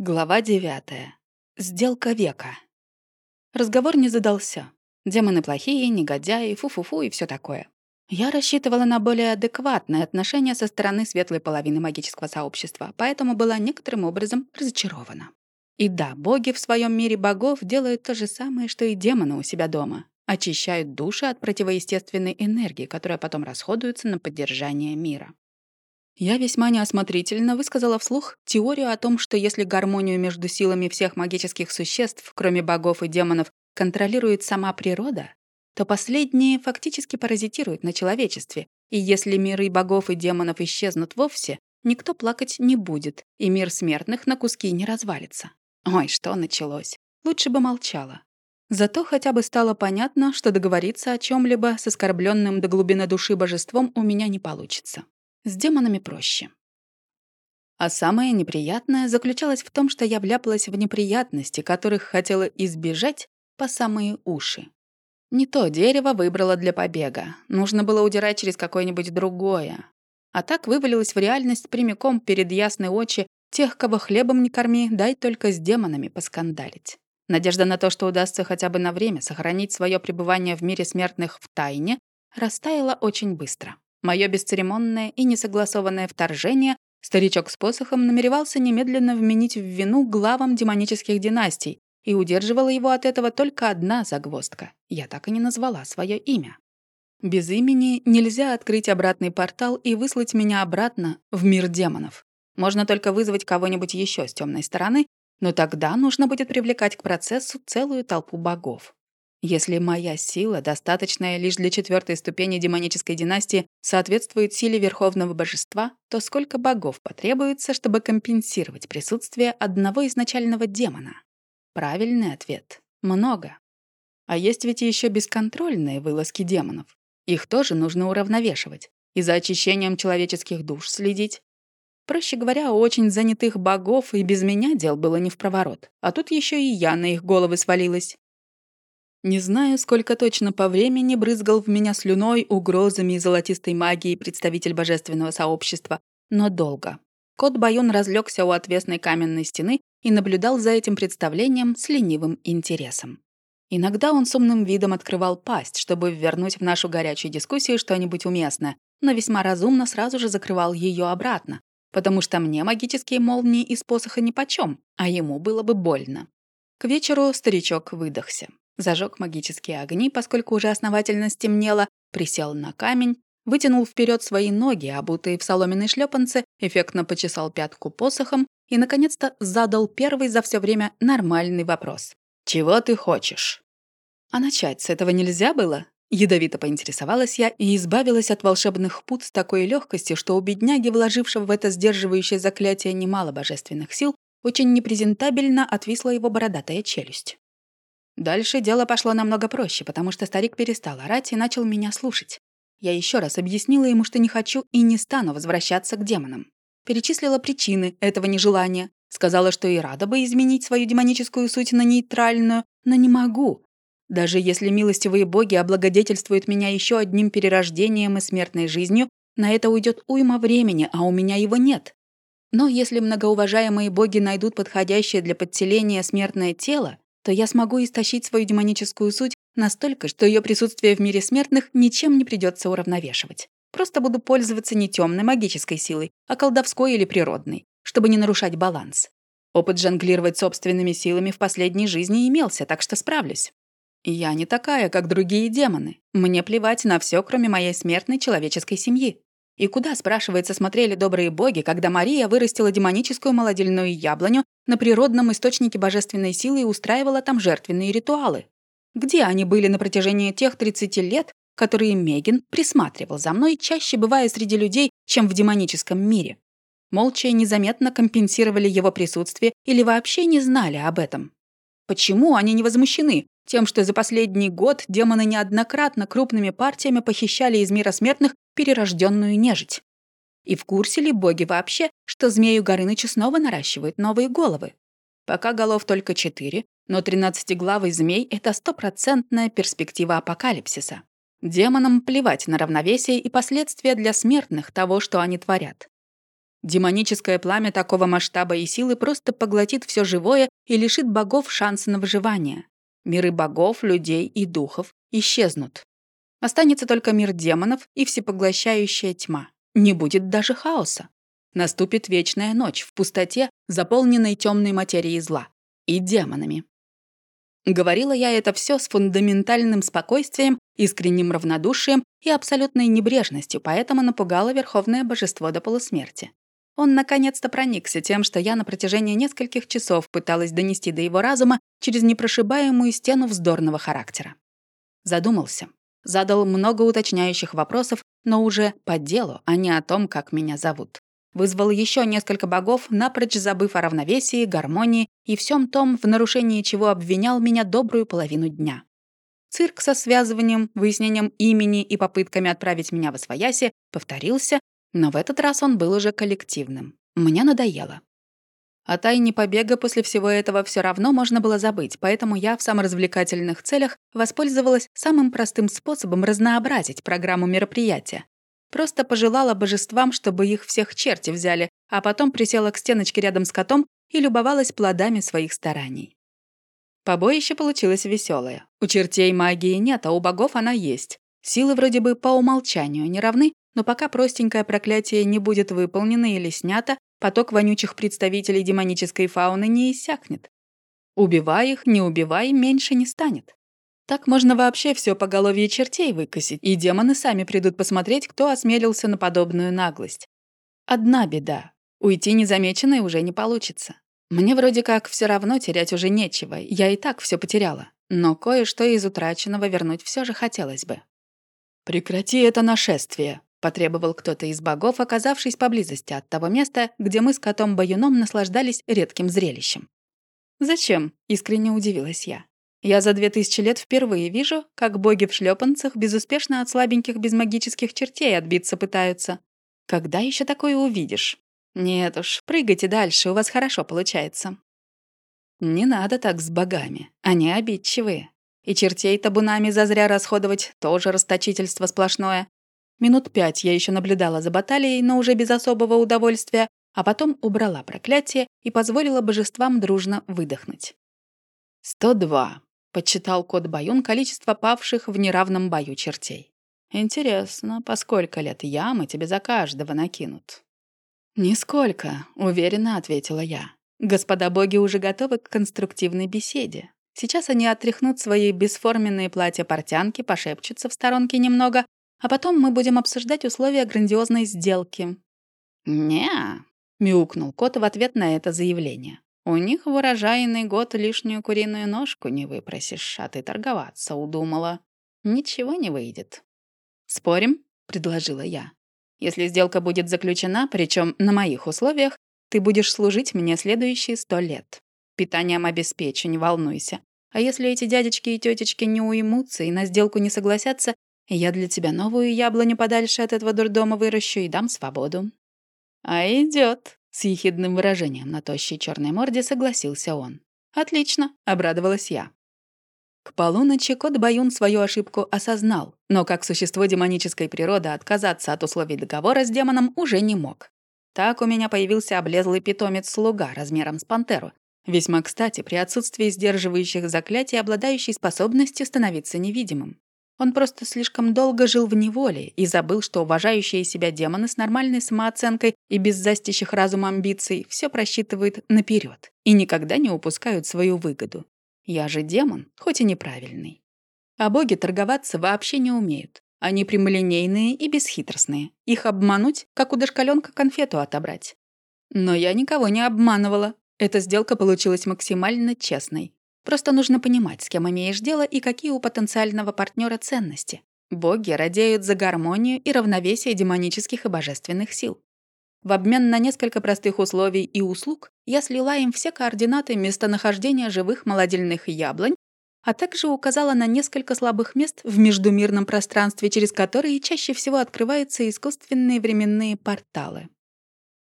Глава девятая. Сделка века. Разговор не задался. Демоны плохие, негодяи, фу-фу-фу и все такое. Я рассчитывала на более адекватное отношение со стороны светлой половины магического сообщества, поэтому была некоторым образом разочарована. И да, боги в своем мире богов делают то же самое, что и демоны у себя дома. Очищают души от противоестественной энергии, которая потом расходуется на поддержание мира. Я весьма неосмотрительно высказала вслух теорию о том, что если гармонию между силами всех магических существ, кроме богов и демонов, контролирует сама природа, то последние фактически паразитируют на человечестве, и если миры богов и демонов исчезнут вовсе, никто плакать не будет, и мир смертных на куски не развалится. Ой, что началось. Лучше бы молчала. Зато хотя бы стало понятно, что договориться о чем либо с оскорбленным до глубины души божеством у меня не получится. С демонами проще. А самое неприятное заключалось в том, что я вляпалась в неприятности, которых хотела избежать по самые уши. Не то дерево выбрала для побега. Нужно было удирать через какое-нибудь другое. А так вывалилась в реальность прямиком перед ясной очи тех, кого хлебом не корми, дай только с демонами поскандалить. Надежда на то, что удастся хотя бы на время сохранить свое пребывание в мире смертных в тайне, растаяла очень быстро. Мое бесцеремонное и несогласованное вторжение старичок с посохом намеревался немедленно вменить в вину главам демонических династий, и удерживала его от этого только одна загвоздка. Я так и не назвала свое имя. Без имени нельзя открыть обратный портал и выслать меня обратно в мир демонов. Можно только вызвать кого-нибудь еще с темной стороны, но тогда нужно будет привлекать к процессу целую толпу богов. Если моя сила, достаточная лишь для четвертой ступени демонической династии, соответствует силе Верховного Божества, то сколько богов потребуется, чтобы компенсировать присутствие одного изначального демона? Правильный ответ — много. А есть ведь еще бесконтрольные вылазки демонов. Их тоже нужно уравновешивать и за очищением человеческих душ следить. Проще говоря, у очень занятых богов и без меня дел было не в проворот. А тут еще и я на их головы свалилась. Не знаю, сколько точно по времени брызгал в меня слюной, угрозами и золотистой магией представитель божественного сообщества, но долго. Кот Баюн разлегся у отвесной каменной стены и наблюдал за этим представлением с ленивым интересом. Иногда он с умным видом открывал пасть, чтобы вернуть в нашу горячую дискуссию что-нибудь уместное, но весьма разумно сразу же закрывал ее обратно, потому что мне магические молнии из посоха нипочем, а ему было бы больно. К вечеру старичок выдохся зажег магические огни, поскольку уже основательно стемнело, присел на камень, вытянул вперед свои ноги, обутые в соломенные шлепанцы, эффектно почесал пятку посохом и, наконец-то, задал первый за все время нормальный вопрос. «Чего ты хочешь?» А начать с этого нельзя было? Ядовито поинтересовалась я и избавилась от волшебных пут с такой легкостью, что у бедняги, вложившего в это сдерживающее заклятие немало божественных сил, очень непрезентабельно отвисла его бородатая челюсть. Дальше дело пошло намного проще, потому что старик перестал орать и начал меня слушать. Я еще раз объяснила ему, что не хочу и не стану возвращаться к демонам. Перечислила причины этого нежелания. Сказала, что и рада бы изменить свою демоническую суть на нейтральную, но не могу. Даже если милостивые боги облагодетельствуют меня еще одним перерождением и смертной жизнью, на это уйдет уйма времени, а у меня его нет. Но если многоуважаемые боги найдут подходящее для подселения смертное тело, то я смогу истощить свою демоническую суть настолько, что ее присутствие в мире смертных ничем не придется уравновешивать. Просто буду пользоваться не темной магической силой, а колдовской или природной, чтобы не нарушать баланс. Опыт жонглировать собственными силами в последней жизни имелся, так что справлюсь. Я не такая, как другие демоны. Мне плевать на все, кроме моей смертной человеческой семьи. И куда, спрашивается, смотрели добрые боги, когда Мария вырастила демоническую молодильную яблоню на природном источнике божественной силы и устраивала там жертвенные ритуалы? Где они были на протяжении тех 30 лет, которые Мегин присматривал за мной, чаще бывая среди людей, чем в демоническом мире? Молча и незаметно компенсировали его присутствие или вообще не знали об этом? Почему они не возмущены тем, что за последний год демоны неоднократно крупными партиями похищали из мира смертных перерожденную нежить? И в курсе ли боги вообще, что змею Горыныча снова наращивают новые головы? Пока голов только четыре, но тринадцатиглавый змей — это стопроцентная перспектива апокалипсиса. Демонам плевать на равновесие и последствия для смертных того, что они творят. Демоническое пламя такого масштаба и силы просто поглотит все живое и лишит богов шанса на выживание. Миры богов, людей и духов исчезнут. Останется только мир демонов и всепоглощающая тьма. Не будет даже хаоса. Наступит вечная ночь в пустоте, заполненной темной материей зла. И демонами. Говорила я это все с фундаментальным спокойствием, искренним равнодушием и абсолютной небрежностью, поэтому напугало Верховное Божество до полусмерти. Он наконец-то проникся тем, что я на протяжении нескольких часов пыталась донести до его разума через непрошибаемую стену вздорного характера. Задумался. Задал много уточняющих вопросов, но уже по делу, а не о том, как меня зовут. Вызвал еще несколько богов, напрочь забыв о равновесии, гармонии и всем том, в нарушении чего обвинял меня добрую половину дня. Цирк со связыванием, выяснением имени и попытками отправить меня в Освояси повторился, но в этот раз он был уже коллективным. Мне надоело. О тайне побега после всего этого все равно можно было забыть, поэтому я в саморазвлекательных целях воспользовалась самым простым способом разнообразить программу мероприятия. Просто пожелала божествам, чтобы их всех черти взяли, а потом присела к стеночке рядом с котом и любовалась плодами своих стараний. Побоище получилось веселое. У чертей магии нет, а у богов она есть. Силы вроде бы по умолчанию не равны, но пока простенькое проклятие не будет выполнено или снято, поток вонючих представителей демонической фауны не иссякнет. Убивай их, не убивай, меньше не станет. Так можно вообще все поголовье чертей выкосить, и демоны сами придут посмотреть, кто осмелился на подобную наглость. Одна беда. Уйти незамеченной уже не получится. Мне вроде как все равно терять уже нечего, я и так все потеряла. Но кое-что из утраченного вернуть все же хотелось бы. «Прекрати это нашествие», — потребовал кто-то из богов, оказавшись поблизости от того места, где мы с котом-баюном наслаждались редким зрелищем. «Зачем?» — искренне удивилась я. «Я за две тысячи лет впервые вижу, как боги в шлепанцах безуспешно от слабеньких безмагических чертей отбиться пытаются. Когда еще такое увидишь? Нет уж, прыгайте дальше, у вас хорошо получается». «Не надо так с богами, они обидчивые. И чертей табунами зазря расходовать тоже расточительство сплошное. Минут пять я еще наблюдала за баталией, но уже без особого удовольствия, а потом убрала проклятие и позволила божествам дружно выдохнуть. «Сто два», — подсчитал кот Баюн количество павших в неравном бою чертей. «Интересно, по сколько лет ямы тебе за каждого накинут?» «Нисколько», — уверенно ответила я. «Господа боги уже готовы к конструктивной беседе. Сейчас они отряхнут свои бесформенные платья-портянки, пошепчутся в сторонке немного, а потом мы будем обсуждать условия грандиозной сделки». «Не-а», мяукнул кот в ответ на это заявление. «У них в урожайный год лишнюю куриную ножку не выпросишь, а ты торговаться удумала. Ничего не выйдет». «Спорим?» — предложила я. «Если сделка будет заключена, причем на моих условиях, ты будешь служить мне следующие сто лет. Питанием обеспечу, не волнуйся. А если эти дядечки и тетечки не уймутся и на сделку не согласятся, я для тебя новую яблоню подальше от этого дурдома выращу и дам свободу». «А идет, с ехидным выражением на тощей черной морде согласился он. «Отлично», — обрадовалась я. К полуночи кот Баюн свою ошибку осознал, но как существо демонической природы отказаться от условий договора с демоном уже не мог. Так у меня появился облезлый питомец-слуга размером с пантеру, весьма кстати при отсутствии сдерживающих заклятий, обладающий способностью становиться невидимым. Он просто слишком долго жил в неволе и забыл, что уважающие себя демоны с нормальной самооценкой и без застящих разум амбиций все просчитывают наперед и никогда не упускают свою выгоду. Я же демон, хоть и неправильный. А боги торговаться вообще не умеют. Они прямолинейные и бесхитростные. Их обмануть, как у дошкаленка конфету отобрать. Но я никого не обманывала. Эта сделка получилась максимально честной. Просто нужно понимать, с кем имеешь дело и какие у потенциального партнера ценности. Боги радеют за гармонию и равновесие демонических и божественных сил. В обмен на несколько простых условий и услуг я слила им все координаты местонахождения живых молодильных яблонь, а также указала на несколько слабых мест в междумирном пространстве, через которые чаще всего открываются искусственные временные порталы.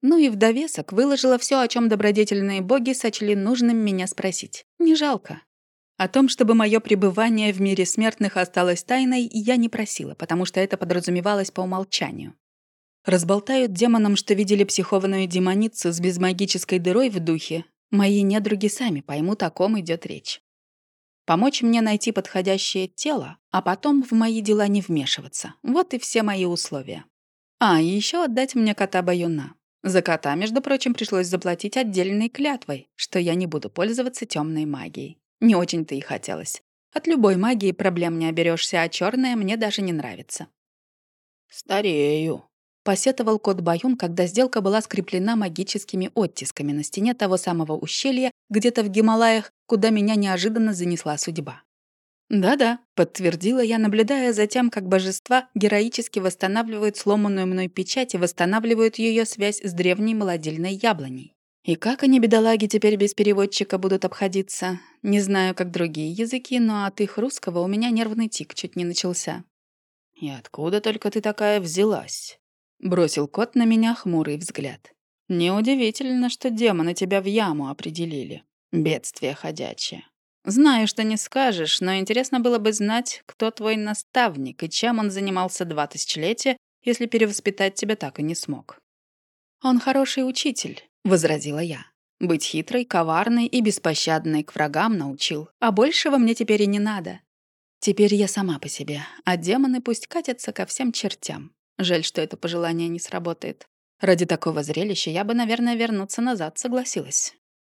Ну и в довесок выложила все, о чем добродетельные боги сочли нужным меня спросить. Не жалко. О том, чтобы мое пребывание в мире смертных осталось тайной, я не просила, потому что это подразумевалось по умолчанию. Разболтают демонам, что видели психованную демоницу с безмагической дырой в духе. Мои недруги сами поймут, о ком идет речь. Помочь мне найти подходящее тело, а потом в мои дела не вмешиваться. Вот и все мои условия. А, еще отдать мне кота-баюна. За кота, между прочим, пришлось заплатить отдельной клятвой, что я не буду пользоваться темной магией. Не очень-то и хотелось. От любой магии проблем не оберешься, а черная мне даже не нравится. «Старею», Посетовал кот Баюн, когда сделка была скреплена магическими оттисками на стене того самого ущелья, где-то в Гималаях, куда меня неожиданно занесла судьба. «Да-да», — подтвердила я, наблюдая за тем, как божества героически восстанавливают сломанную мной печать и восстанавливают ее связь с древней молодильной яблоней. И как они, бедолаги, теперь без переводчика будут обходиться? Не знаю, как другие языки, но от их русского у меня нервный тик чуть не начался. «И откуда только ты такая взялась?» Бросил кот на меня хмурый взгляд. Неудивительно, что демоны тебя в яму определили. Бедствие ходячее. Знаю, что не скажешь, но интересно было бы знать, кто твой наставник и чем он занимался два тысячелетия, если перевоспитать тебя так и не смог. «Он хороший учитель», — возразила я. «Быть хитрой, коварной и беспощадной к врагам научил, а большего мне теперь и не надо. Теперь я сама по себе, а демоны пусть катятся ко всем чертям. Жаль, что это пожелание не сработает. Ради такого зрелища я бы, наверное, вернуться назад согласилась.